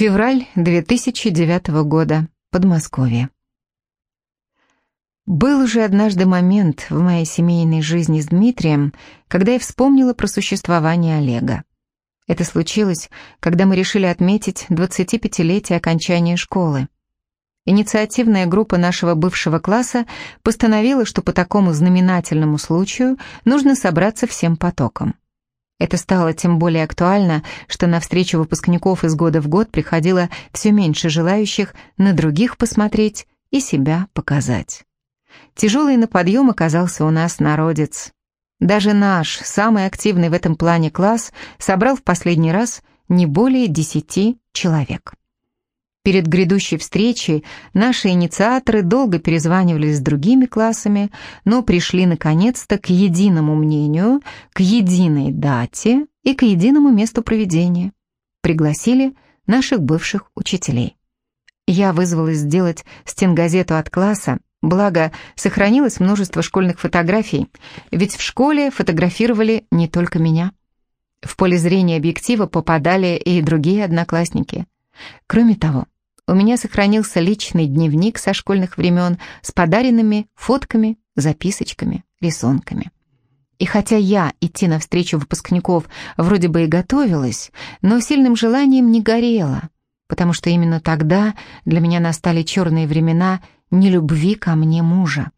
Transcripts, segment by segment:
Февраль 2009 года. Подмосковье. Был уже однажды момент в моей семейной жизни с Дмитрием, когда я вспомнила про существование Олега. Это случилось, когда мы решили отметить 25-летие окончания школы. Инициативная группа нашего бывшего класса постановила, что по такому знаменательному случаю нужно собраться всем потоком. Это стало тем более актуально, что на встречу выпускников из года в год приходило все меньше желающих на других посмотреть и себя показать. Тяжелый на подъем оказался у нас народец. Даже наш, самый активный в этом плане класс, собрал в последний раз не более десяти человек. Перед грядущей встречей наши инициаторы долго перезванивались с другими классами, но пришли наконец-то к единому мнению, к единой дате и к единому месту проведения. Пригласили наших бывших учителей. Я вызвалась сделать стенгазету от класса, благо сохранилось множество школьных фотографий, ведь в школе фотографировали не только меня. В поле зрения объектива попадали и другие одноклассники. Кроме того, у меня сохранился личный дневник со школьных времен с подаренными фотками, записочками, рисунками. И хотя я идти навстречу выпускников вроде бы и готовилась, но сильным желанием не горела, потому что именно тогда для меня настали черные времена нелюбви ко мне мужа.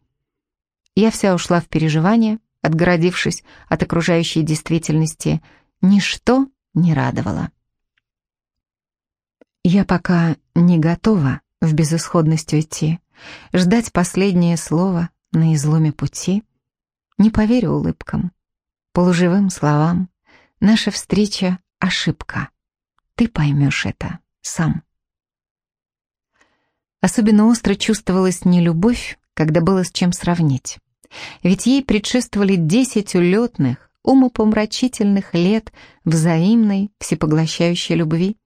Я вся ушла в переживания, отгородившись от окружающей действительности, ничто не радовало. Я пока не готова в безысходность уйти, ждать последнее слово на изломе пути. Не поверю улыбкам, полуживым словам. Наша встреча — ошибка. Ты поймешь это сам. Особенно остро чувствовалась нелюбовь, когда было с чем сравнить. Ведь ей предшествовали десять улетных, умопомрачительных лет взаимной, всепоглощающей любви.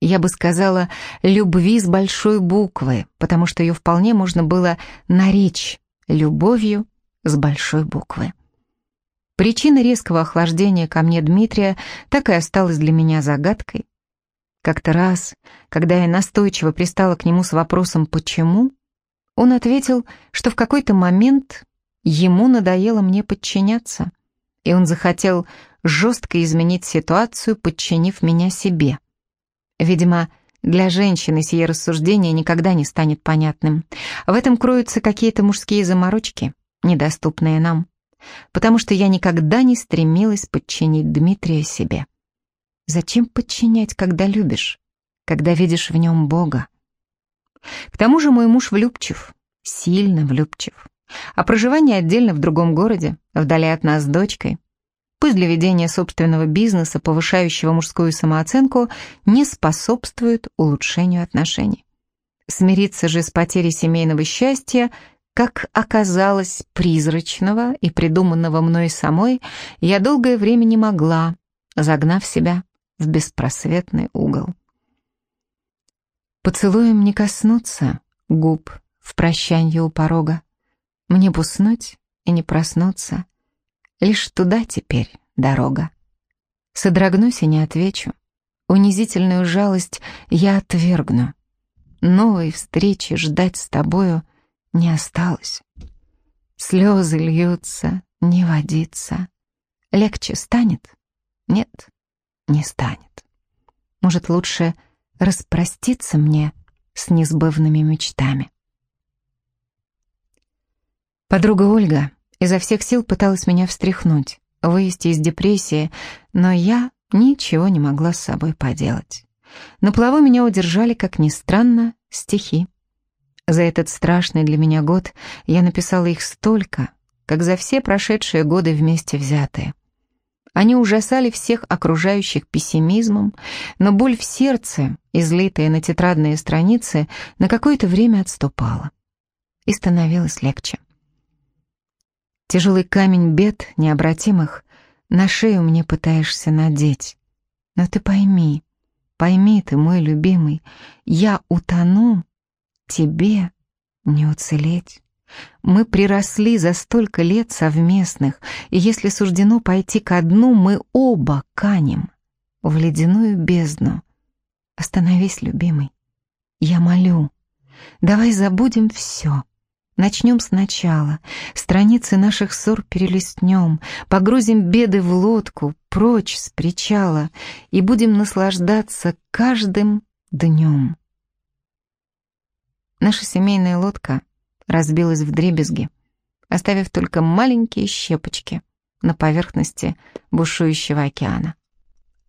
Я бы сказала «любви» с большой буквы, потому что ее вполне можно было наречь любовью с большой буквы. Причина резкого охлаждения ко мне Дмитрия так и осталась для меня загадкой. Как-то раз, когда я настойчиво пристала к нему с вопросом «почему?», он ответил, что в какой-то момент ему надоело мне подчиняться, и он захотел жестко изменить ситуацию, подчинив меня себе. Видимо, для женщины сие рассуждение никогда не станет понятным. В этом кроются какие-то мужские заморочки, недоступные нам. Потому что я никогда не стремилась подчинить Дмитрия себе. Зачем подчинять, когда любишь, когда видишь в нем Бога? К тому же мой муж влюбчив, сильно влюбчив. А проживание отдельно в другом городе, вдали от нас с дочкой, пусть для ведения собственного бизнеса, повышающего мужскую самооценку, не способствует улучшению отношений. Смириться же с потерей семейного счастья, как оказалось, призрачного и придуманного мной самой, я долгое время не могла, загнав себя в беспросветный угол. Поцелуем не коснуться губ в прощанье у порога. Мне б уснуть и не проснуться — Лишь туда теперь дорога. Содрогнусь и не отвечу. Унизительную жалость я отвергну. Новой встречи ждать с тобою не осталось. Слезы льются, не водится. Легче станет? Нет, не станет. Может, лучше распроститься мне с несбывными мечтами. Подруга Ольга изо всех сил пыталась меня встряхнуть, вывести из депрессии, но я ничего не могла с собой поделать. На плаву меня удержали, как ни странно, стихи. За этот страшный для меня год я написала их столько, как за все прошедшие годы вместе взятые. Они ужасали всех окружающих пессимизмом, но боль в сердце, излитая на тетрадные страницы, на какое-то время отступала. И становилось легче. Тяжелый камень бед необратимых на шею мне пытаешься надеть. Но ты пойми, пойми ты, мой любимый, я утону, тебе не уцелеть. Мы приросли за столько лет совместных, и если суждено пойти ко дну, мы оба канем в ледяную бездну. Остановись, любимый. Я молю. Давай забудем все. Начнем сначала. Страницы наших ссор перелистнем, погрузим беды в лодку, прочь с причала, и будем наслаждаться каждым днем. Наша семейная лодка разбилась в дребезги, оставив только маленькие щепочки на поверхности бушующего океана.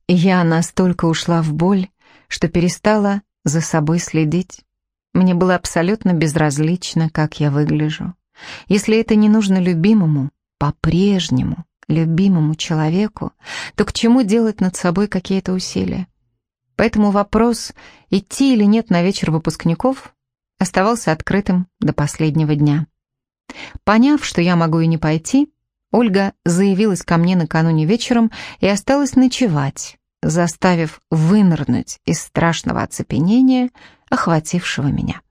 Я настолько ушла в боль, что перестала за собой следить. Мне было абсолютно безразлично, как я выгляжу. Если это не нужно любимому, по-прежнему любимому человеку, то к чему делать над собой какие-то усилия? Поэтому вопрос, идти или нет на вечер выпускников, оставался открытым до последнего дня. Поняв, что я могу и не пойти, Ольга заявилась ко мне накануне вечером и осталась ночевать, заставив вынырнуть из страшного оцепенения, охватившего меня.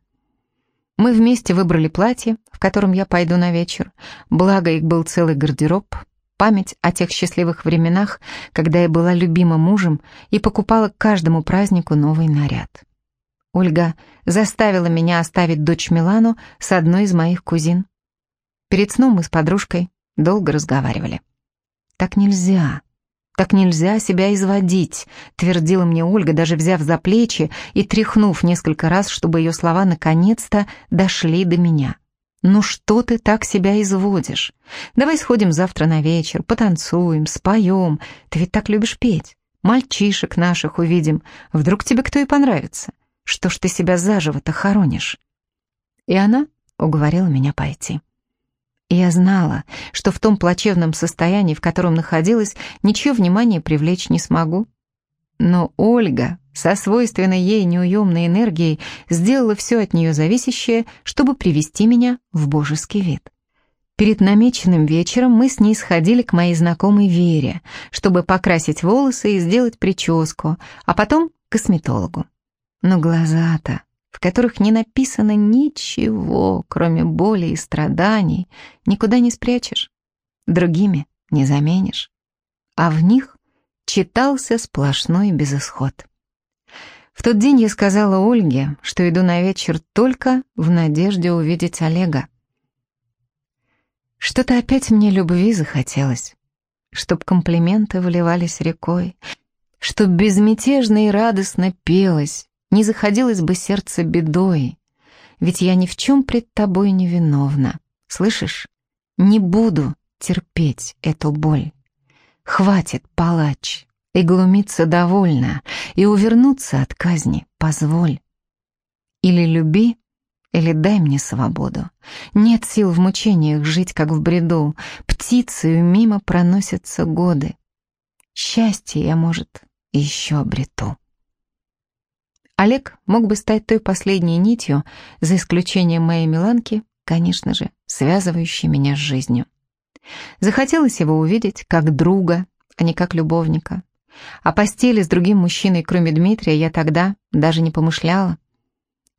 Мы вместе выбрали платье, в котором я пойду на вечер, благо их был целый гардероб, память о тех счастливых временах, когда я была любима мужем и покупала к каждому празднику новый наряд. Ольга заставила меня оставить дочь Милану с одной из моих кузин. Перед сном мы с подружкой долго разговаривали. «Так нельзя», «Так нельзя себя изводить», — твердила мне Ольга, даже взяв за плечи и тряхнув несколько раз, чтобы ее слова наконец-то дошли до меня. «Ну что ты так себя изводишь? Давай сходим завтра на вечер, потанцуем, споем. Ты ведь так любишь петь. Мальчишек наших увидим. Вдруг тебе кто и понравится. Что ж ты себя заживо-то хоронишь?» И она уговорила меня пойти. Я знала, что в том плачевном состоянии, в котором находилась, ничего внимания привлечь не смогу. Но Ольга со свойственной ей неуемной энергией сделала все от нее зависящее, чтобы привести меня в божеский вид. Перед намеченным вечером мы с ней сходили к моей знакомой Вере, чтобы покрасить волосы и сделать прическу, а потом к косметологу. Но глаза-то в которых не написано ничего, кроме боли и страданий, никуда не спрячешь, другими не заменишь. А в них читался сплошной безысход. В тот день я сказала Ольге, что иду на вечер только в надежде увидеть Олега. Что-то опять мне любви захотелось, чтоб комплименты выливались рекой, чтоб безмятежно и радостно пелось, не заходилось бы сердце бедой, ведь я ни в чем пред тобой не виновна. Слышишь? Не буду терпеть эту боль. Хватит, палач, и глумиться довольно, и увернуться от казни позволь. Или люби, или дай мне свободу. Нет сил в мучениях жить, как в бреду. Птицею мимо проносятся годы. Счастье я, может, еще обрету. Олег мог бы стать той последней нитью, за исключением моей Миланки, конечно же, связывающей меня с жизнью. Захотелось его увидеть как друга, а не как любовника. О постели с другим мужчиной, кроме Дмитрия, я тогда даже не помышляла.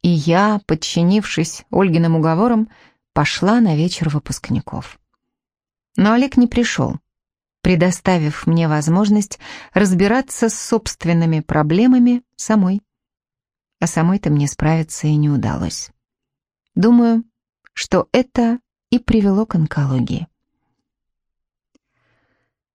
И я, подчинившись Ольгиным уговорам, пошла на вечер выпускников. Но Олег не пришел, предоставив мне возможность разбираться с собственными проблемами самой а самой-то мне справиться и не удалось. Думаю, что это и привело к онкологии.